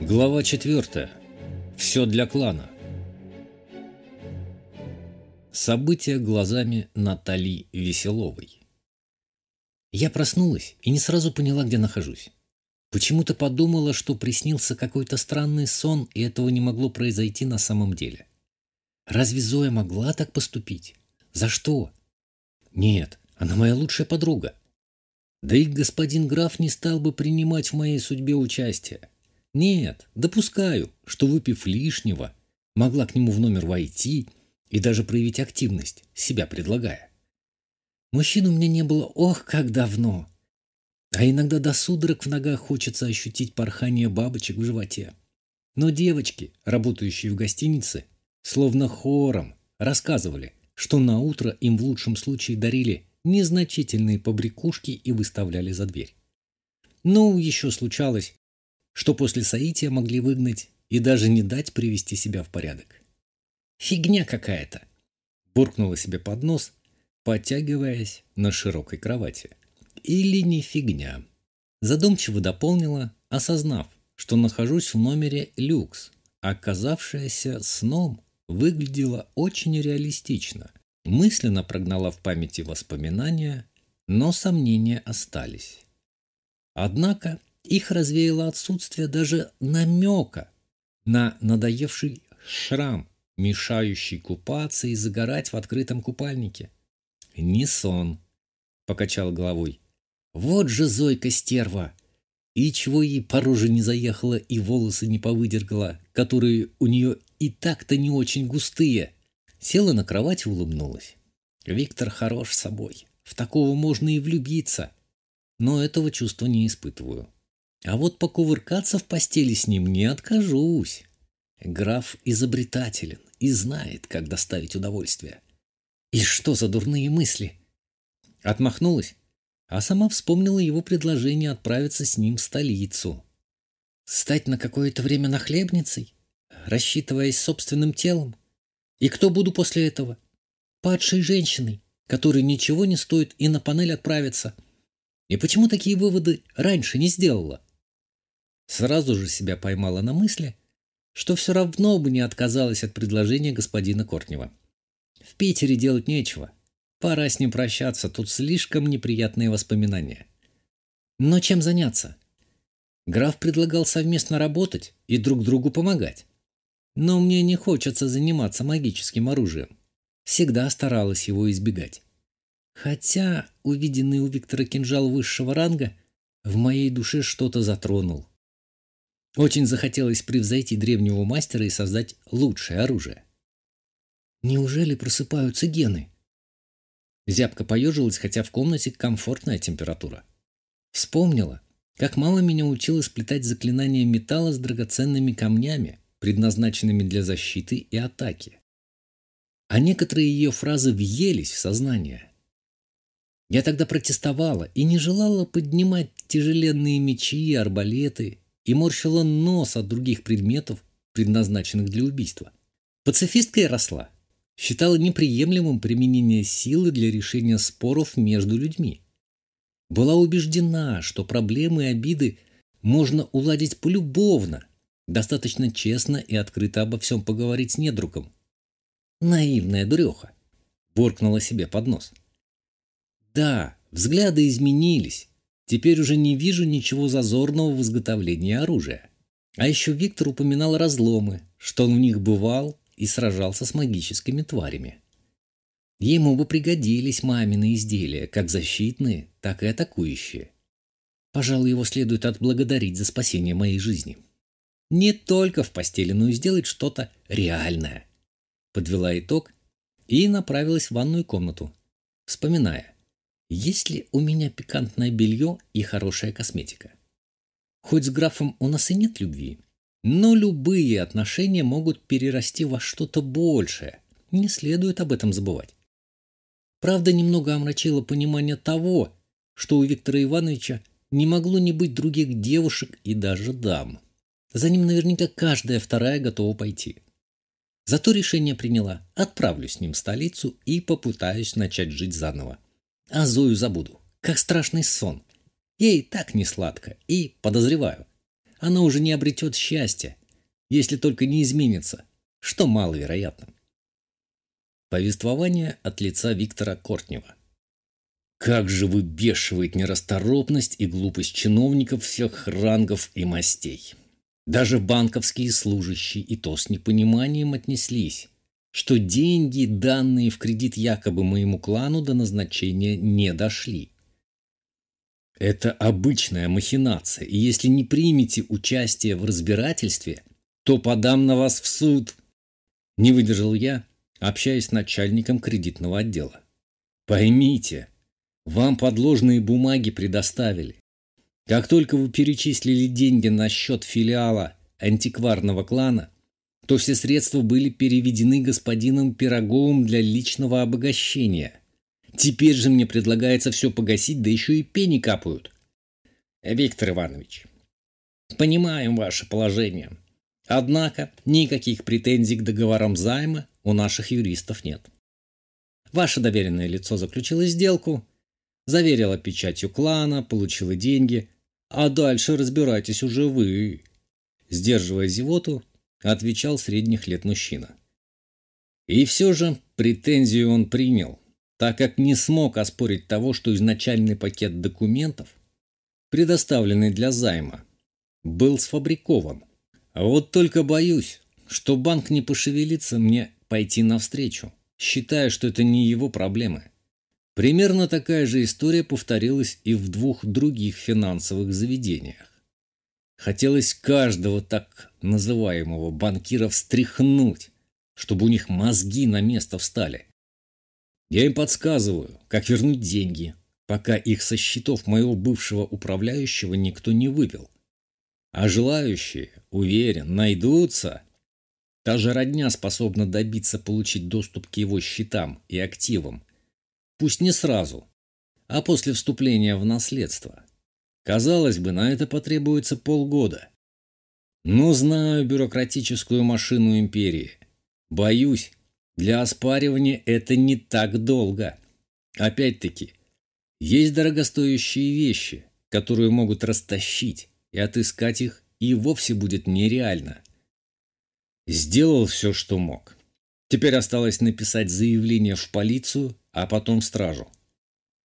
Глава 4. Все для клана. События глазами Натали Веселовой. Я проснулась и не сразу поняла, где нахожусь. Почему-то подумала, что приснился какой-то странный сон, и этого не могло произойти на самом деле. Разве Зоя могла так поступить? За что? Нет, она моя лучшая подруга. Да и господин граф не стал бы принимать в моей судьбе участие. Нет, допускаю, что, выпив лишнего, могла к нему в номер войти и даже проявить активность, себя предлагая. Мужчин у меня не было, ох, как давно. А иногда до судорог в ногах хочется ощутить порхание бабочек в животе. Но девочки, работающие в гостинице, словно хором рассказывали, что на утро им в лучшем случае дарили незначительные побрякушки и выставляли за дверь. Ну, еще случалось, что после соития могли выгнать и даже не дать привести себя в порядок. «Фигня какая-то!» – буркнула себе под нос, подтягиваясь на широкой кровати. «Или не фигня!» Задумчиво дополнила, осознав, что нахожусь в номере люкс, оказавшееся сном выглядело очень реалистично. Мысленно прогнала в памяти воспоминания, но сомнения остались. Однако их развеяло отсутствие даже намека на надоевший шрам, мешающий купаться и загорать в открытом купальнике. «Не сон», — покачал головой. «Вот же Зойка стерва! И чего ей по роже не заехала и волосы не повыдергала, которые у нее и так-то не очень густые!» Села на кровать и улыбнулась. «Виктор хорош собой. В такого можно и влюбиться. Но этого чувства не испытываю. А вот покувыркаться в постели с ним не откажусь. Граф изобретателен и знает, как доставить удовольствие. И что за дурные мысли? Отмахнулась, а сама вспомнила его предложение отправиться с ним в столицу. Стать на какое-то время нахлебницей, рассчитываясь собственным телом. И кто буду после этого? Падшей женщиной, которой ничего не стоит и на панель отправиться. И почему такие выводы раньше не сделала? Сразу же себя поймала на мысли, что все равно бы не отказалась от предложения господина Кортнева. В Питере делать нечего. Пора с ним прощаться, тут слишком неприятные воспоминания. Но чем заняться? Граф предлагал совместно работать и друг другу помогать. Но мне не хочется заниматься магическим оружием. Всегда старалась его избегать. Хотя увиденный у Виктора кинжал высшего ранга в моей душе что-то затронул. Очень захотелось превзойти древнего мастера и создать лучшее оружие. Неужели просыпаются гены? Зябко поежилась, хотя в комнате комфортная температура. Вспомнила, как мама меня учила сплетать заклинания металла с драгоценными камнями, предназначенными для защиты и атаки. А некоторые ее фразы въелись в сознание. Я тогда протестовала и не желала поднимать тяжеленные мечи и арбалеты, и морщила нос от других предметов, предназначенных для убийства. Пацифисткой росла. Считала неприемлемым применение силы для решения споров между людьми. Была убеждена, что проблемы и обиды можно уладить полюбовно, достаточно честно и открыто обо всем поговорить с недругом. Наивная дуреха, буркнула себе под нос. Да, взгляды изменились, Теперь уже не вижу ничего зазорного в изготовлении оружия. А еще Виктор упоминал разломы, что он в них бывал и сражался с магическими тварями. Ему бы пригодились мамины изделия, как защитные, так и атакующие. Пожалуй, его следует отблагодарить за спасение моей жизни. Не только в постели, но и сделать что-то реальное. Подвела итог и направилась в ванную комнату, вспоминая, есть ли у меня пикантное белье и хорошая косметика? Хоть с графом у нас и нет любви, но любые отношения могут перерасти во что-то большее. Не следует об этом забывать. Правда, немного омрачило понимание того, что у Виктора Ивановича не могло не быть других девушек и даже дам. За ним наверняка каждая вторая готова пойти. Зато решение приняла. Отправлюсь с ним в столицу и попытаюсь начать жить заново. А Зою забуду, как страшный сон. Ей так не сладко, и, подозреваю, она уже не обретет счастья, если только не изменится, что маловероятно. Повествование от лица Виктора Кортнева. Как же выбешивает нерасторопность и глупость чиновников всех рангов и мастей. Даже банковские служащие и то с непониманием отнеслись, что деньги, данные в кредит якобы моему клану, до назначения не дошли. Это обычная махинация, и если не примете участие в разбирательстве, то подам на вас в суд. Не выдержал я, общаясь с начальником кредитного отдела. Поймите, вам подложные бумаги предоставили. Как только вы перечислили деньги на счет филиала антикварного клана, то все средства были переведены господином Пироговым для личного обогащения. Теперь же мне предлагается все погасить, да еще и пени капают. Виктор Иванович, понимаем ваше положение. Однако никаких претензий к договорам займа у наших юристов нет. Ваше доверенное лицо заключило сделку, заверило печатью клана, получило деньги, а дальше разбирайтесь уже вы. Сдерживая зевоту, отвечал средних лет мужчина. И все же претензию он принял, так как не смог оспорить того, что изначальный пакет документов, предоставленный для займа, был сфабрикован. А вот только боюсь, что банк не пошевелится мне пойти навстречу, считая, что это не его проблемы. Примерно такая же история повторилась и в двух других финансовых заведениях. Хотелось каждого так называемого банкира встряхнуть, чтобы у них мозги на место встали. Я им подсказываю, как вернуть деньги, пока их со счетов моего бывшего управляющего никто не вывел. А желающие, уверен, найдутся. Та же родня способна добиться получить доступ к его счетам и активам. Пусть не сразу, а после вступления в наследство. Казалось бы, на это потребуется полгода. Но знаю бюрократическую машину империи. Боюсь, для оспаривания это не так долго. Опять-таки, есть дорогостоящие вещи, которые могут растащить, и отыскать их и вовсе будет нереально. Сделал все, что мог. Теперь осталось написать заявление в полицию, а потом в стражу.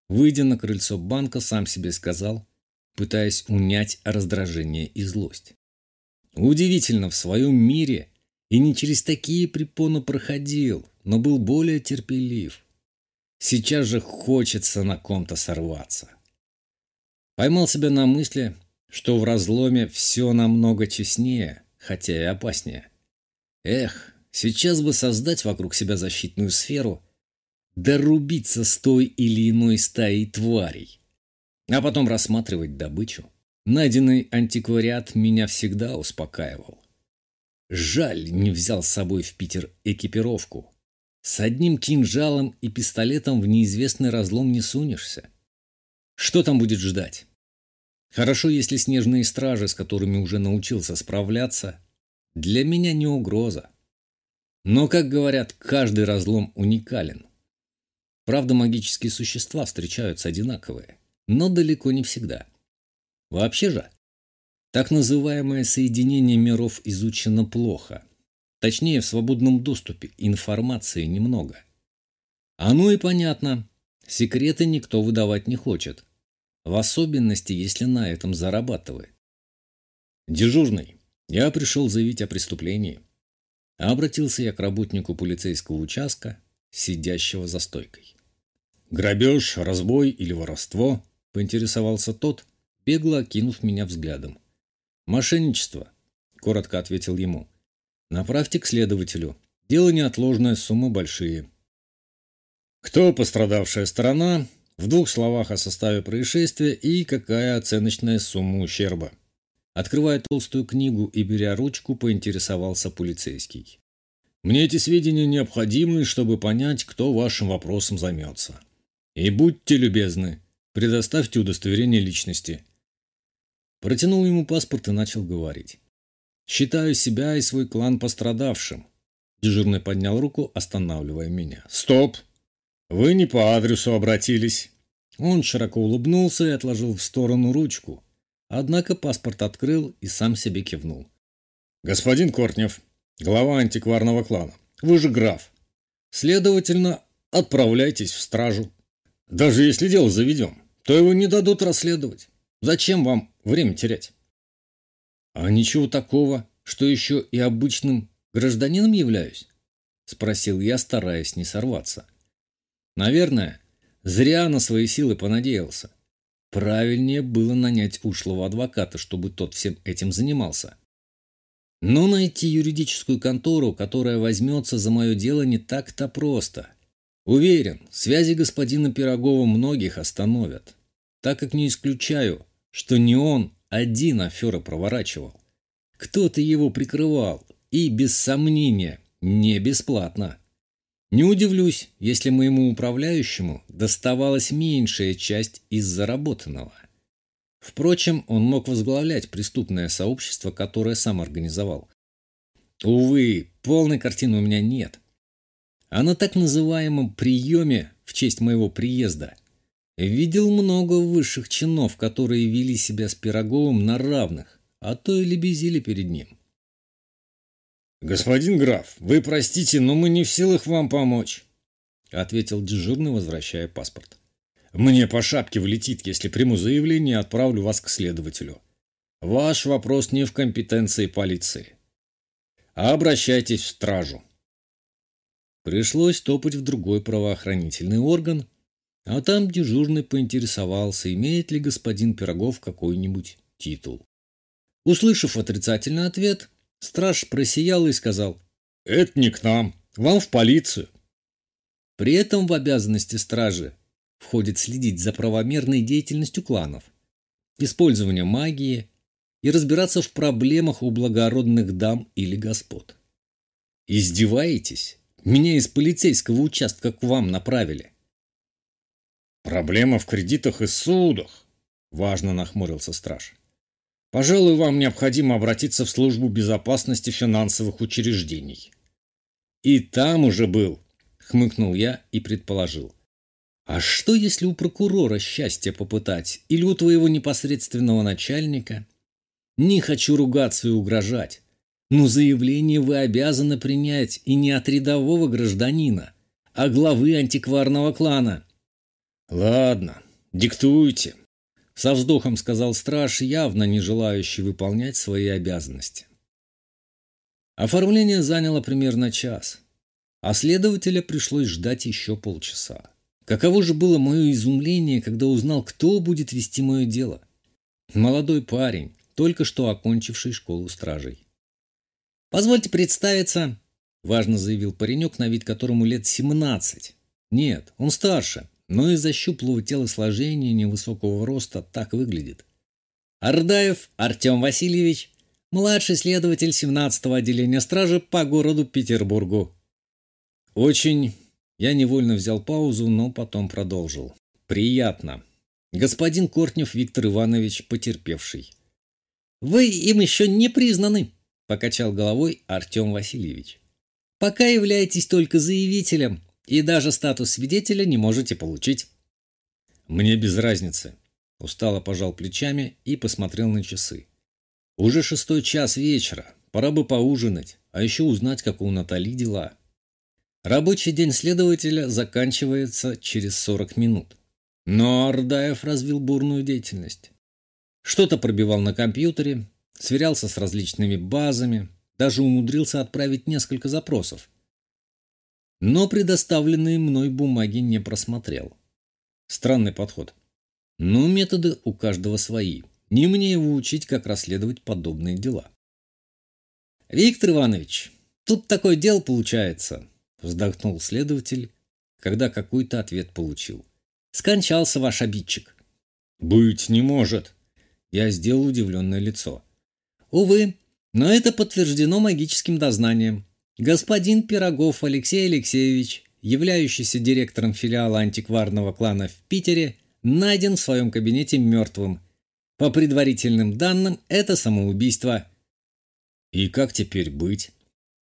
Выйдя на крыльцо банка, сам себе сказал, пытаясь унять раздражение и злость. Удивительно, в своем мире и не через такие препоны проходил, но был более терпелив. Сейчас же хочется на ком-то сорваться. Поймал себя на мысли, что в разломе все намного честнее, хотя и опаснее. Эх, сейчас бы создать вокруг себя защитную сферу, дорубиться с той или иной стаей тварей а потом рассматривать добычу. Найденный антиквариат меня всегда успокаивал. Жаль, не взял с собой в Питер экипировку. С одним кинжалом и пистолетом в неизвестный разлом не сунешься. Что там будет ждать? Хорошо, если снежные стражи, с которыми уже научился справляться, для меня не угроза. Но, как говорят, каждый разлом уникален. Правда, магические существа встречаются одинаковые но далеко не всегда. Вообще же, так называемое соединение миров изучено плохо. Точнее, в свободном доступе информации немного. Оно и понятно. Секреты никто выдавать не хочет. В особенности, если на этом зарабатывает. Дежурный, я пришел заявить о преступлении. Обратился я к работнику полицейского участка, сидящего за стойкой. Грабеж, разбой или воровство – поинтересовался тот, бегло окинув меня взглядом. «Мошенничество», – коротко ответил ему. «Направьте к следователю. Дело неотложное, суммы большие». «Кто пострадавшая сторона?» В двух словах о составе происшествия и какая оценочная сумма ущерба. Открывая толстую книгу и беря ручку, поинтересовался полицейский. «Мне эти сведения необходимы, чтобы понять, кто вашим вопросом займется. И будьте любезны, Предоставьте удостоверение личности. Протянул ему паспорт и начал говорить. Считаю себя и свой клан пострадавшим. Дежурный поднял руку, останавливая меня. Стоп! Вы не по адресу обратились. Он широко улыбнулся и отложил в сторону ручку, Однако паспорт открыл и сам себе кивнул. «Господин Кортнев, глава антикварного клана, вы же граф. Следовательно, отправляйтесь в стражу. Даже если дело заведем, то его не дадут расследовать. Зачем вам время терять?» «А ничего такого, что еще и обычным гражданином являюсь?» – спросил я, стараясь не сорваться. «Наверное, зря на свои силы понадеялся. Правильнее было нанять ушлого адвоката, чтобы тот всем этим занимался. Но найти юридическую контору, которая возьмется за мое дело, не так-то просто. Уверен, связи господина Пирогова многих остановят, так как не исключаю, что не он один аферы проворачивал. Кто-то его прикрывал, и, без сомнения, не бесплатно. Не удивлюсь, если моему управляющему доставалась меньшая часть из заработанного. Впрочем, он мог возглавлять преступное сообщество, которое сам организовал. Увы, полной картины у меня нет. А на так называемом приеме в честь моего приезда видел много высших чинов, которые вели себя с Пироговым на равных, а то и лебезили перед ним. «Господин граф, вы простите, но мы не в силах вам помочь», — ответил дежурный, возвращая паспорт. «Мне по шапке влетит, если приму заявление и отправлю вас к следователю. Ваш вопрос не в компетенции полиции. Обращайтесь в стражу». Пришлось топать в другой правоохранительный орган, а там дежурный поинтересовался, имеет ли господин Пирогов какой-нибудь титул. Услышав отрицательный ответ, Страж просиял и сказал, «Это не к нам, вам в полицию». При этом в обязанности стражи входит следить за правомерной деятельностью кланов, использование магии и разбираться в проблемах у благородных дам или господ. Издеваетесь? Меня из полицейского участка к вам направили. Проблема в кредитах и судах, важно нахмурился страж. Пожалуй, вам необходимо обратиться в службу безопасности финансовых учреждений. И там уже был, хмыкнул я и предположил. А что, если у прокурора счастье попытать или у твоего непосредственного начальника? Не хочу ругаться и угрожать, но заявление вы обязаны принять и не от рядового гражданина, а главы антикварного клана. Ладно, диктуйте, со вздохом сказал страж, явно не желающий выполнять свои обязанности. Оформление заняло примерно час, а следователя пришлось ждать еще полчаса. Каково же было мое изумление, когда узнал, кто будет вести мое дело. Молодой парень, только что окончивший школу стражей. «Позвольте представиться», – важно заявил паренек, на вид которому лет семнадцать. Нет, он старше, но из-за щуплого телосложения невысокого роста так выглядит. Ардаев Артем Васильевич, младший следователь 17-го отделения стражи по городу Петербургу. Очень... Я невольно взял паузу, но потом продолжил. Приятно. Господин Кортнев Виктор Иванович, потерпевший. Вы им еще не признаны, покачал головой Артем Васильевич. Пока являетесь только заявителем, и даже статус свидетеля не можете получить. Мне без разницы. Устало пожал плечами и посмотрел на часы. Уже шестой час вечера. Пора бы поужинать, а еще узнать, как у Натали дела. Рабочий день следователя заканчивается через 40 минут. Но Ардаев развил бурную деятельность. Что-то пробивал на компьютере, сверялся с различными базами, даже умудрился отправить несколько запросов но предоставленные мной бумаги не просмотрел. Странный подход. Но методы у каждого свои. Не мне его учить, как расследовать подобные дела. «Виктор Иванович, тут такое дело получается», – вздохнул следователь, когда какой-то ответ получил. «Скончался ваш обидчик». «Быть не может», – я сделал удивленное лицо. «Увы, но это подтверждено магическим дознанием. Господин Пирогов Алексей Алексеевич, являющийся директором филиала антикварного клана в Питере, найден в своем кабинете мертвым. По предварительным данным, это самоубийство. «И как теперь быть?»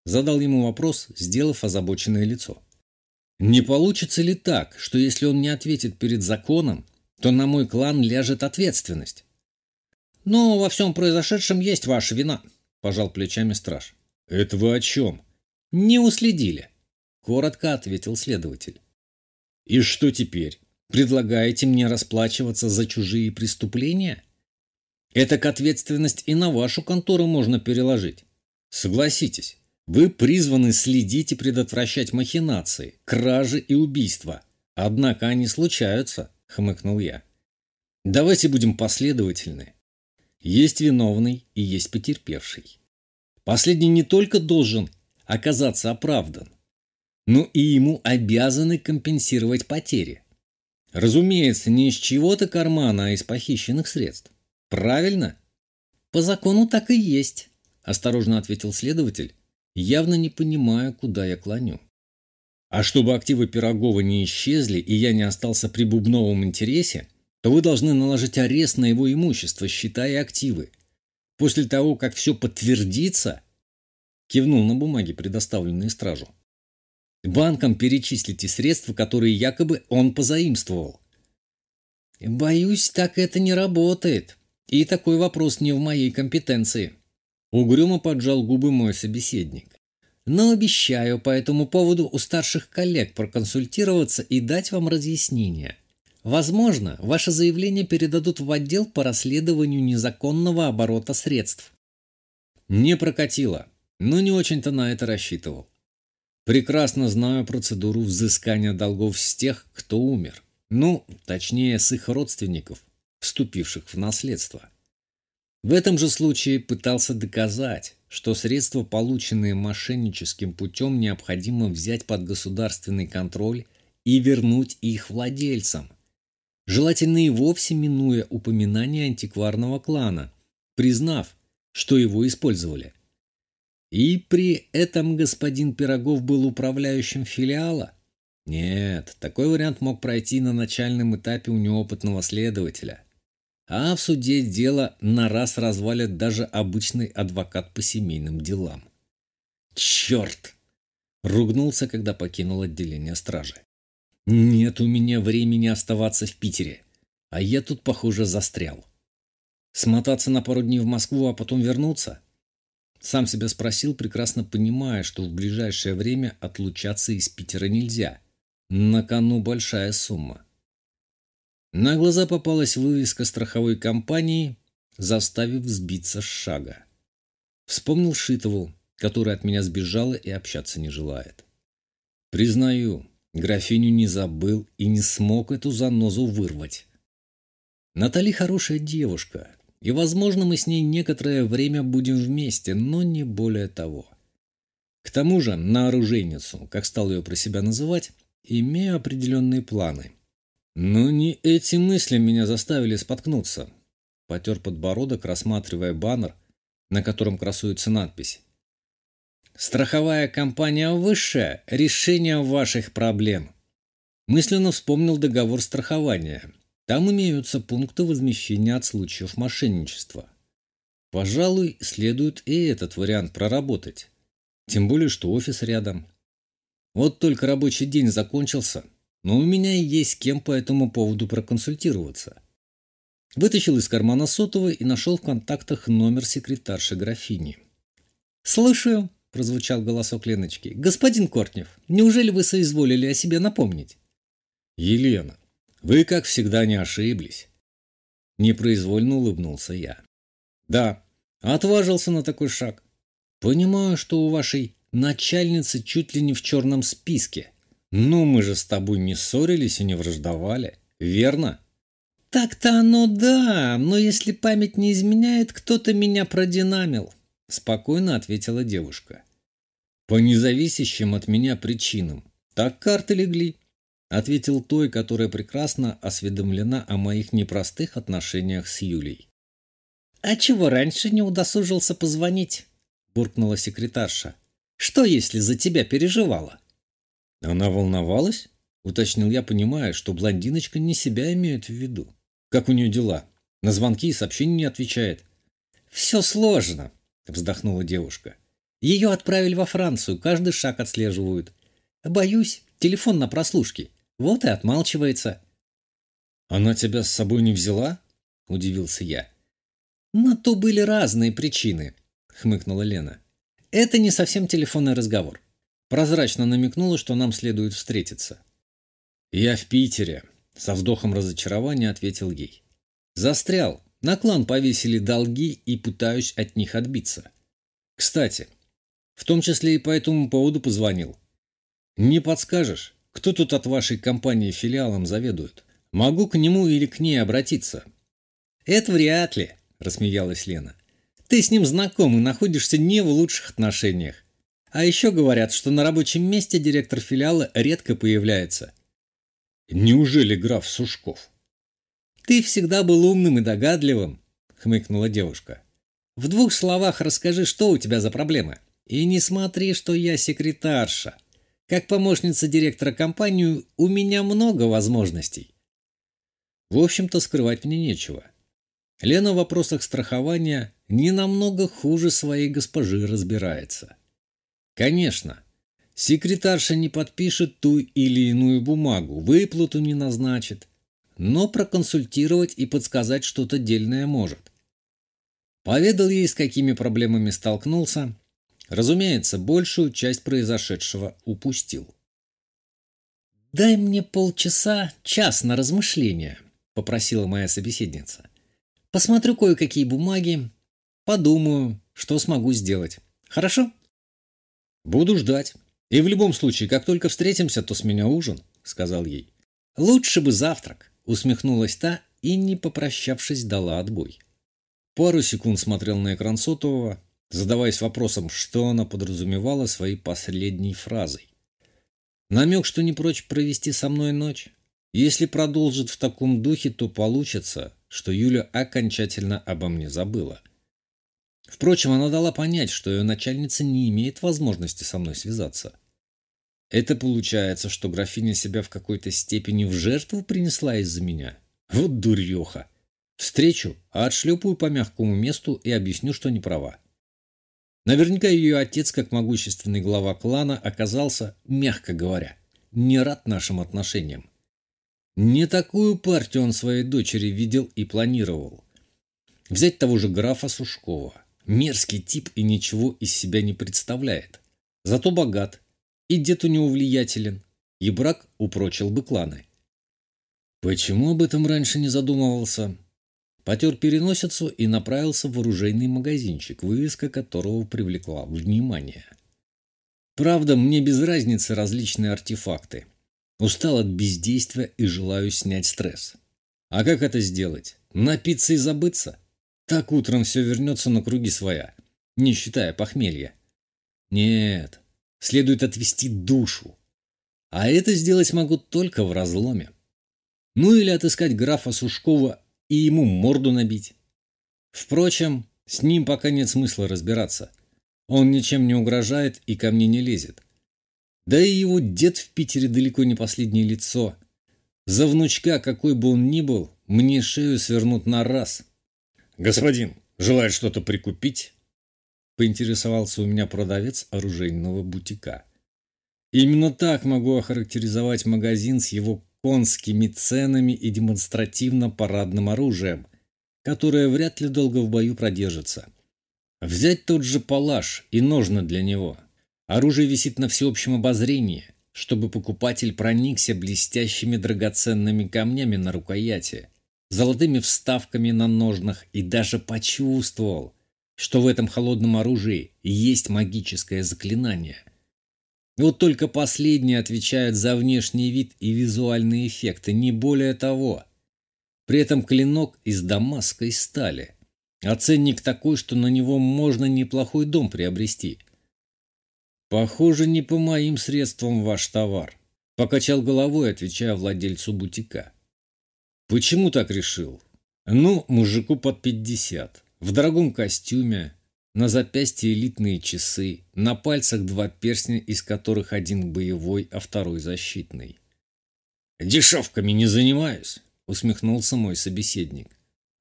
Задал ему вопрос, сделав озабоченное лицо. «Не получится ли так, что если он не ответит перед законом, то на мой клан ляжет ответственность?» Но во всем произошедшем есть ваша вина, пожал плечами страж. Это вы о чем? Не уследили, коротко ответил следователь. И что теперь? Предлагаете мне расплачиваться за чужие преступления? Это к ответственность и на вашу контору можно переложить. Согласитесь, вы призваны следить и предотвращать махинации, кражи и убийства. Однако они случаются, хмыкнул я. Давайте будем последовательны. Есть виновный и есть потерпевший. Последний не только должен оказаться оправдан, но и ему обязаны компенсировать потери. Разумеется, не из чего-то кармана, а из похищенных средств. Правильно? По закону так и есть, осторожно ответил следователь, явно не понимая, куда я клоню. А чтобы активы Пирогова не исчезли и я не остался при бубновом интересе, вы должны наложить арест на его имущество, считая активы. После того, как все подтвердится, кивнул на бумаги, предоставленные стражу, банкам перечислите средства, которые якобы он позаимствовал. Боюсь, так это не работает. И такой вопрос не в моей компетенции. Угрюмо поджал губы мой собеседник. Но обещаю по этому поводу у старших коллег проконсультироваться и дать вам разъяснение. Возможно, ваше заявление передадут в отдел по расследованию незаконного оборота средств. Не прокатило, но не очень-то на это рассчитывал. Прекрасно знаю процедуру взыскания долгов с тех, кто умер. Ну, точнее, с их родственников, вступивших в наследство. В этом же случае пытался доказать, что средства, полученные мошенническим путем, необходимо взять под государственный контроль и вернуть их владельцам. Желательно и вовсе минуя упоминание антикварного клана, признав, что его использовали. И при этом господин Пирогов был управляющим филиала? Нет, такой вариант мог пройти на начальном этапе у неопытного следователя. А в суде дело на раз развалит даже обычный адвокат по семейным делам. Черт! Ругнулся, когда покинул отделение стражи. Нет у меня времени оставаться в Питере, а я тут, похоже, застрял. Смотаться на пару дней в Москву, а потом вернуться? Сам себя спросил, прекрасно понимая, что в ближайшее время отлучаться из Питера нельзя. На кону большая сумма. На глаза попалась вывеска страховой компании, заставив сбиться с шага. Вспомнил Шитову, которая от меня сбежала и общаться не желает. Признаю, графиню не забыл и не смог эту занозу вырвать. Натали хорошая девушка, и, возможно, мы с ней некоторое время будем вместе, но не более того. К тому же на оружейницу, как стал ее про себя называть, имею определенные планы. Но не эти мысли меня заставили споткнуться. Потер подбородок, рассматривая баннер, на котором красуется надпись. «Страховая компания высшая. Решение ваших проблем». Мысленно вспомнил договор страхования. Там имеются пункты возмещения от случаев мошенничества. Пожалуй, следует и этот вариант проработать. Тем более, что офис рядом. Вот только рабочий день закончился, но у меня есть кем по этому поводу проконсультироваться. Вытащил из кармана сотовый и нашел в контактах номер секретарши графини. «Слушаю», – прозвучал голосок Леночки. «Господин Кортнев, неужели вы соизволили о себе напомнить?» «Елена, вы, как всегда, не ошиблись». Непроизвольно улыбнулся я. «Да, отважился на такой шаг. Понимаю, что у вашей начальницы чуть ли не в черном списке. Ну, мы же с тобой не ссорились и не враждовали, верно? Так-то оно да, но если память не изменяет, кто-то меня продинамил, спокойно ответила девушка. По независящим от меня причинам. Так карты легли, ответил той, которая прекрасно осведомлена о моих непростых отношениях с Юлей. А чего раньше не удосужился позвонить? буркнула секретарша. Что, если за тебя переживала?» «Она волновалась?» — уточнил я, понимая, что блондиночка не себя имеет в виду. «Как у нее дела? На звонки и сообщения не отвечает». «Все сложно», — вздохнула девушка. «Ее отправили во Францию, каждый шаг отслеживают. Боюсь, телефон на прослушке. Вот и отмалчивается». «Она тебя с собой не взяла?» — удивился я. На то были разные причины, хмыкнула Лена. Это не совсем телефонный разговор. Прозрачно намекнула, что нам следует встретиться. Я в Питере, со вздохом разочарования ответил ей. Застрял. На клан повесили долги и пытаюсь от них отбиться. Кстати, в том числе и по этому поводу позвонил. Не подскажешь, кто тут от вашей компании филиалом заведует? Могу к нему или к ней обратиться? Это вряд ли, рассмеялась Лена. Ты с ним знаком и находишься не в лучших отношениях. А еще говорят, что на рабочем месте директор филиала редко появляется. Неужели граф Сушков? Ты всегда был умным и догадливым, хмыкнула девушка. В двух словах расскажи, что у тебя за проблемы. И не смотри, что я секретарша. Как помощница директора компании у меня много возможностей. В общем-то, скрывать мне нечего. Лена в вопросах страхования не намного хуже своей госпожи разбирается. Конечно, секретарша не подпишет ту или иную бумагу, выплату не назначит, но проконсультировать и подсказать что-то дельное может. Поведал ей, с какими проблемами столкнулся, Разумеется, большую часть произошедшего упустил. «Дай мне полчаса, час на размышления», — попросила моя собеседница. «Посмотрю кое-какие бумаги, подумаю, что смогу сделать. Хорошо?» «Буду ждать. И в любом случае, как только встретимся, то с меня ужин», — сказал ей. «Лучше бы завтрак», — усмехнулась та и, не попрощавшись, дала отбой. Пару секунд смотрел на экран сотового, задаваясь вопросом, что она подразумевала своей последней фразой. Намек, что не прочь провести со мной ночь? Если продолжит в таком духе, то получится, что Юля окончательно обо мне забыла. Впрочем, она дала понять, что ее начальница не имеет возможности со мной связаться. Это получается, что графиня себя в какой-то степени в жертву принесла из-за меня. Вот дуреха. Встречу, а отшлепаю по мягкому месту и объясню, что не права. Наверняка ее отец, как могущественный глава клана, оказался, мягко говоря, не рад нашим отношениям. Не такую партию он своей дочери видел и планировал. Взять того же графа Сушкова. Мерзкий тип и ничего из себя не представляет. Зато богат. И дед у него влиятелен. И брак упрочил бы кланы. Почему об этом раньше не задумывался? Потер переносицу и направился в оружейный магазинчик, вывеска которого привлекла внимание. Правда, мне без разницы различные артефакты. Устал от бездействия и желаю снять стресс. А как это сделать? Напиться и забыться? Так утром все вернется на круги своя, не считая похмелья. Нет, следует отвести душу. А это сделать могу только в разломе. Ну или отыскать графа Сушкова и ему морду набить. Впрочем, с ним пока нет смысла разбираться. Он ничем не угрожает и ко мне не лезет. Да и его дед в Питере далеко не последнее лицо. За внучка, какой бы он ни был, мне шею свернут на раз. «Господин, желает что-то прикупить?» Поинтересовался у меня продавец оружейного бутика. Именно так могу охарактеризовать магазин с его конскими ценами и демонстративно-парадным оружием, которое вряд ли долго в бою продержится. Взять тот же палаш и ножны для него. Оружие висит на всеобщем обозрении, чтобы покупатель проникся блестящими драгоценными камнями на рукояти, золотыми вставками на ножнах и даже почувствовал, что в этом холодном оружии есть магическое заклинание – вот только последние отвечают за внешний вид и визуальные эффекты, не более того. При этом клинок из дамасской стали. А ценник такой, что на него можно неплохой дом приобрести. Похоже, не по моим средствам ваш товар. Покачал головой, отвечая владельцу бутика. Почему так решил? Ну, мужику под пятьдесят. В дорогом костюме, на запястье элитные часы, на пальцах два перстня, из которых один боевой, а второй защитный. «Дешевками не занимаюсь», — усмехнулся мой собеседник.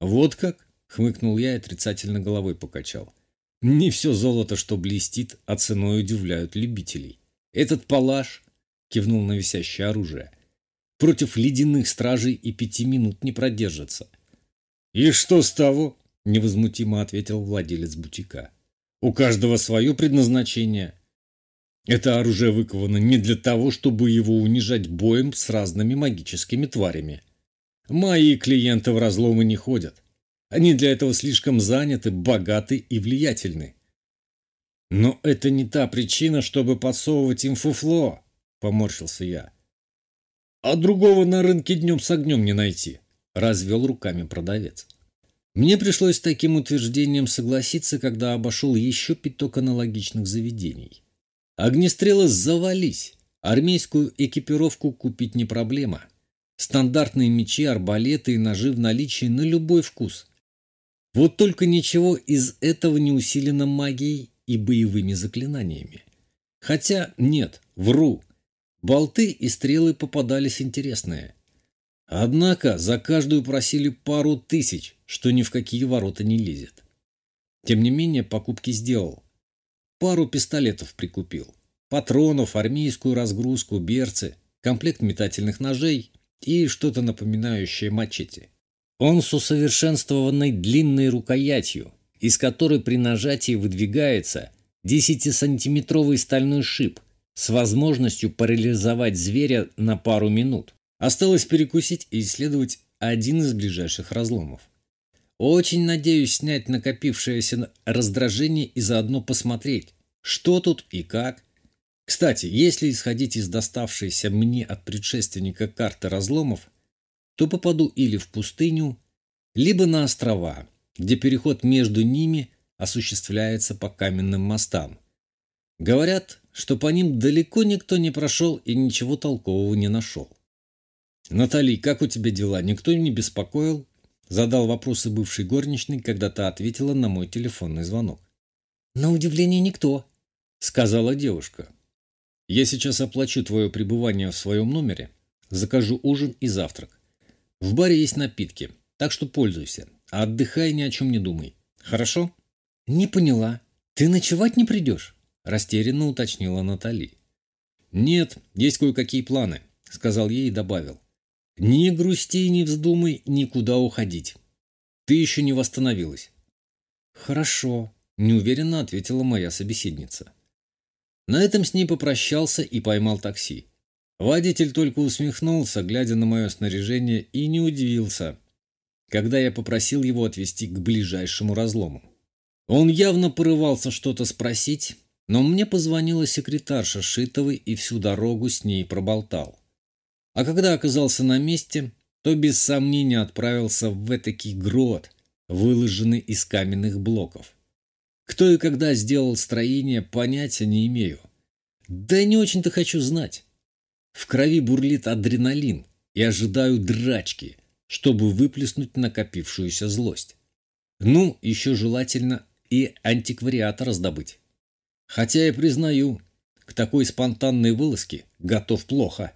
«Вот как?» — хмыкнул я и отрицательно головой покачал. «Не все золото, что блестит, а ценой удивляют любителей. Этот палаш», — кивнул на висящее оружие, — «против ледяных стражей и пяти минут не продержится». «И что с того?» Невозмутимо ответил владелец бутика. У каждого свое предназначение. Это оружие выковано не для того, чтобы его унижать боем с разными магическими тварями. Мои клиенты в разломы не ходят. Они для этого слишком заняты, богаты и влиятельны. Но это не та причина, чтобы подсовывать им фуфло, поморщился я. А другого на рынке днем с огнем не найти, развел руками продавец. Мне пришлось с таким утверждением согласиться, когда обошел еще пяток аналогичных заведений. Огнестрелы завались, армейскую экипировку купить не проблема. Стандартные мечи, арбалеты и ножи в наличии на любой вкус. Вот только ничего из этого не усилено магией и боевыми заклинаниями. Хотя нет, вру. Болты и стрелы попадались интересные. Однако за каждую просили пару тысяч, что ни в какие ворота не лезет. Тем не менее, покупки сделал. Пару пистолетов прикупил. Патронов, армейскую разгрузку, берцы, комплект метательных ножей и что-то напоминающее мачете. Он с усовершенствованной длинной рукоятью, из которой при нажатии выдвигается 10-сантиметровый стальной шип с возможностью парализовать зверя на пару минут. Осталось перекусить и исследовать один из ближайших разломов. Очень надеюсь снять накопившееся раздражение и заодно посмотреть, что тут и как. Кстати, если исходить из доставшейся мне от предшественника карты разломов, то попаду или в пустыню, либо на острова, где переход между ними осуществляется по каменным мостам. Говорят, что по ним далеко никто не прошел и ничего толкового не нашел. «Натали, как у тебя дела? Никто не беспокоил?» Задал вопросы бывшей горничной, когда та ответила на мой телефонный звонок. «На удивление никто», — сказала девушка. «Я сейчас оплачу твое пребывание в своем номере, закажу ужин и завтрак. В баре есть напитки, так что пользуйся. А отдыхай, ни о чем не думай. Хорошо?» «Не поняла. Ты ночевать не придешь?» Растерянно уточнила Натали. «Нет, есть кое-какие планы», — сказал ей и добавил. «Не грусти не вздумай никуда уходить. Ты еще не восстановилась». «Хорошо», — неуверенно ответила моя собеседница. На этом с ней попрощался и поймал такси. Водитель только усмехнулся, глядя на мое снаряжение, и не удивился, когда я попросил его отвезти к ближайшему разлому. Он явно порывался что-то спросить, но мне позвонила секретарша Шитовой и всю дорогу с ней проболтал. А когда оказался на месте, то без сомнения отправился в этакий грот, выложенный из каменных блоков. Кто и когда сделал строение, понятия не имею. Да не очень-то хочу знать. В крови бурлит адреналин и ожидаю драчки – чтобы выплеснуть накопившуюся злость. Ну, еще желательно и антиквариат раздобыть. Хотя я признаю, к такой спонтанной вылазке готов плохо.